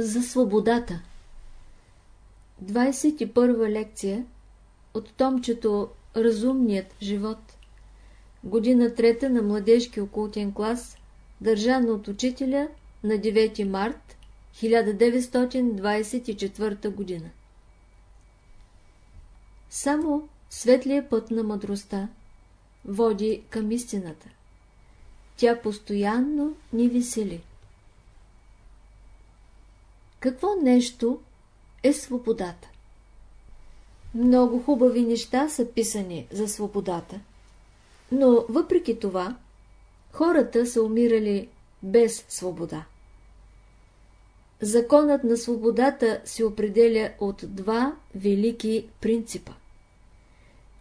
За свободата 21 лекция от томчето Разумният живот Година трета на младежки окултен клас Държана от учителя на 9 март 1924 година Само светлия път на мъдростта води към истината. Тя постоянно ни весели. Какво нещо е свободата? Много хубави неща са писани за свободата, но въпреки това хората са умирали без свобода. Законът на свободата се определя от два велики принципа.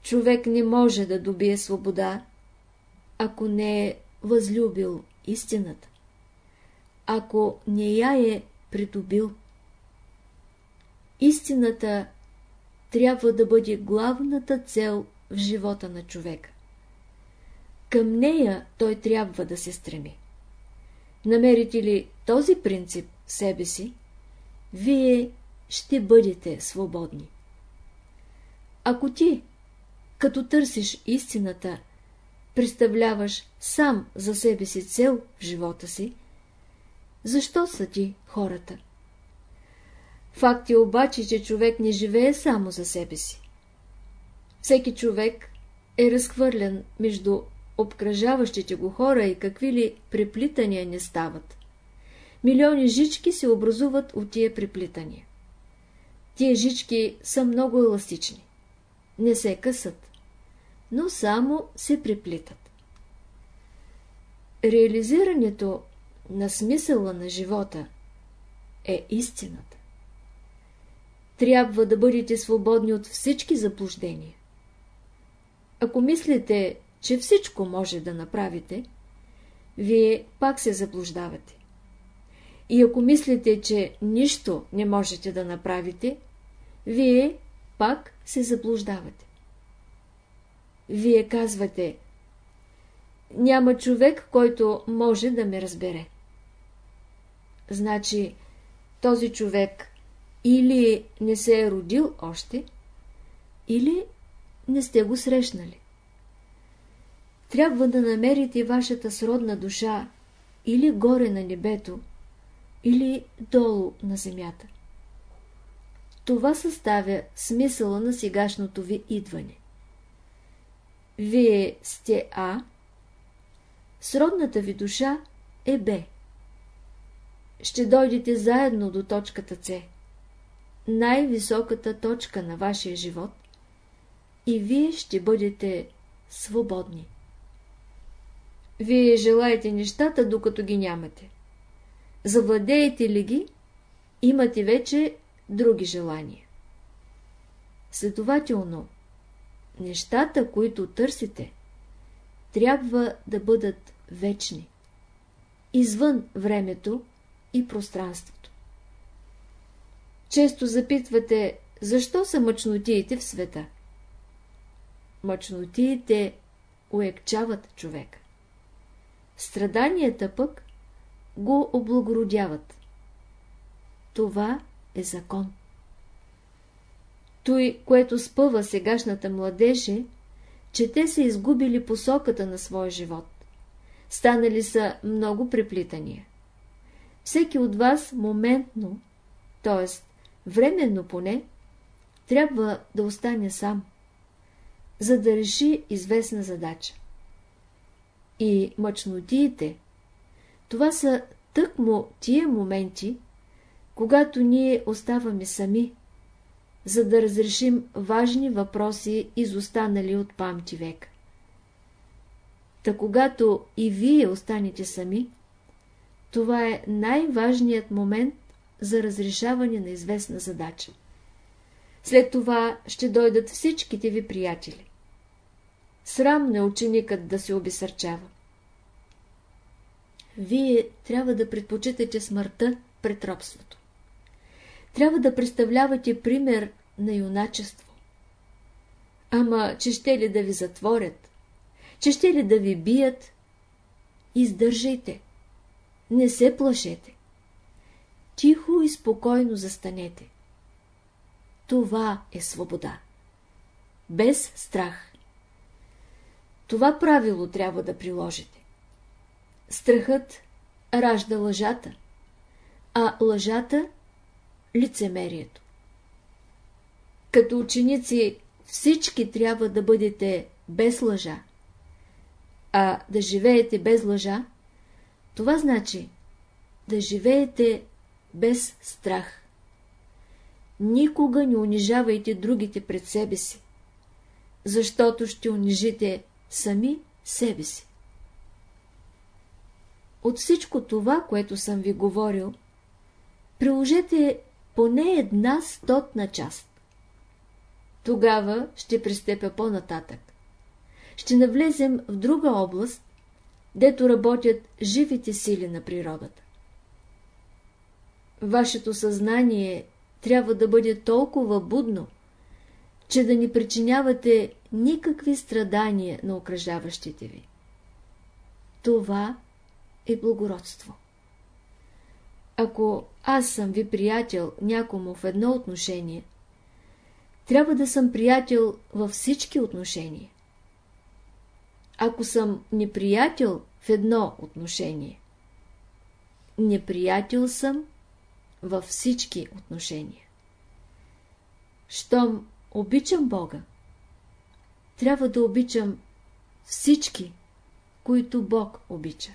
Човек не може да добие свобода, ако не е възлюбил истината, ако не я е придобил. Истината трябва да бъде главната цел в живота на човека. Към нея той трябва да се стреми. Намерите ли този принцип в себе си, вие ще бъдете свободни. Ако ти, като търсиш истината, представляваш сам за себе си цел в живота си, защо са ти хората? Факт е обаче, че човек не живее само за себе си. Всеки човек е разхвърлен между обкръжаващите го хора и какви ли преплитания не стават. Милиони жички се образуват от тия преплитания. Тия жички са много еластични. Не се късат, но само се преплитат. Реализирането на смисъла на живота е истината. Трябва да бъдете свободни от всички заблуждения. Ако мислите, че всичко може да направите, вие пак се заблуждавате. И ако мислите, че нищо не можете да направите, вие пак се заблуждавате. Вие казвате, няма човек, който може да ме разбере. Значи, този човек или не се е родил още, или не сте го срещнали. Трябва да намерите вашата сродна душа или горе на небето, или долу на земята. Това съставя смисъла на сегашното ви идване. Вие сте А, сродната ви душа е Б ще дойдете заедно до точката С, най-високата точка на вашия живот, и вие ще бъдете свободни. Вие желаете нещата, докато ги нямате. Завладеете ли ги, имате вече други желания. Следователно, нещата, които търсите, трябва да бъдат вечни, извън времето и пространството. Често запитвате, защо са мъчнотиите в света? Мъчнотиите уекчават човека. Страданията пък го облагородяват. Това е закон. Той, което спъва сегашната младеж е, че те са изгубили посоката на своя живот. Станали са много преплитания всеки от вас моментно, т.е. временно поне, трябва да остане сам, за да реши известна задача. И мъчнотиите, това са тъкмо тия моменти, когато ние оставаме сами, за да разрешим важни въпроси, изостанали от памти век. Та когато и вие останете сами, това е най-важният момент за разрешаване на известна задача. След това ще дойдат всичките ви приятели. Срам не ученикът да се обесърчава. Вие трябва да предпочитате смъртта пред робството. Трябва да представлявате пример на юначество. Ама, че ще ли да ви затворят, че ще ли да ви бият, издържайте не се плашете. тихо и спокойно застанете. Това е свобода. Без страх. Това правило трябва да приложите. Страхът ражда лъжата, а лъжата – лицемерието. Като ученици всички трябва да бъдете без лъжа, а да живеете без лъжа, това значи да живеете без страх. Никога не унижавайте другите пред себе си, защото ще унижите сами себе си. От всичко това, което съм ви говорил, приложете поне една стотна част. Тогава ще пристъпя по-нататък. Ще навлезем в друга област, дето работят живите сили на природата. Вашето съзнание трябва да бъде толкова будно, че да ни причинявате никакви страдания на окръжаващите ви. Това е благородство. Ако аз съм ви приятел някому в едно отношение, трябва да съм приятел във всички отношения. Ако съм неприятел в едно отношение, неприятел съм във всички отношения. Щом обичам Бога, трябва да обичам всички, които Бог обича.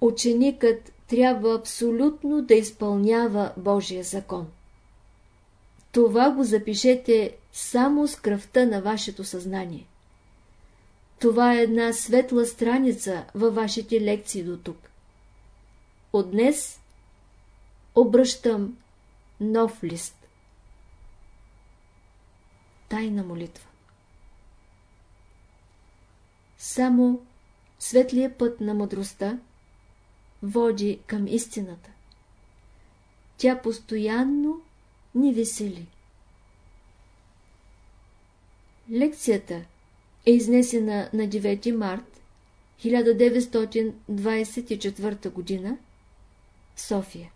Ученикът трябва абсолютно да изпълнява Божия закон. Това го запишете само с кръвта на вашето съзнание. Това е една светла страница във вашите лекции до тук. От днес обръщам нов лист. Тайна молитва Само светлия път на мъдростта води към истината. Тя постоянно ни весели. Лекцията е изнесена на 9 март 1924 г. в София.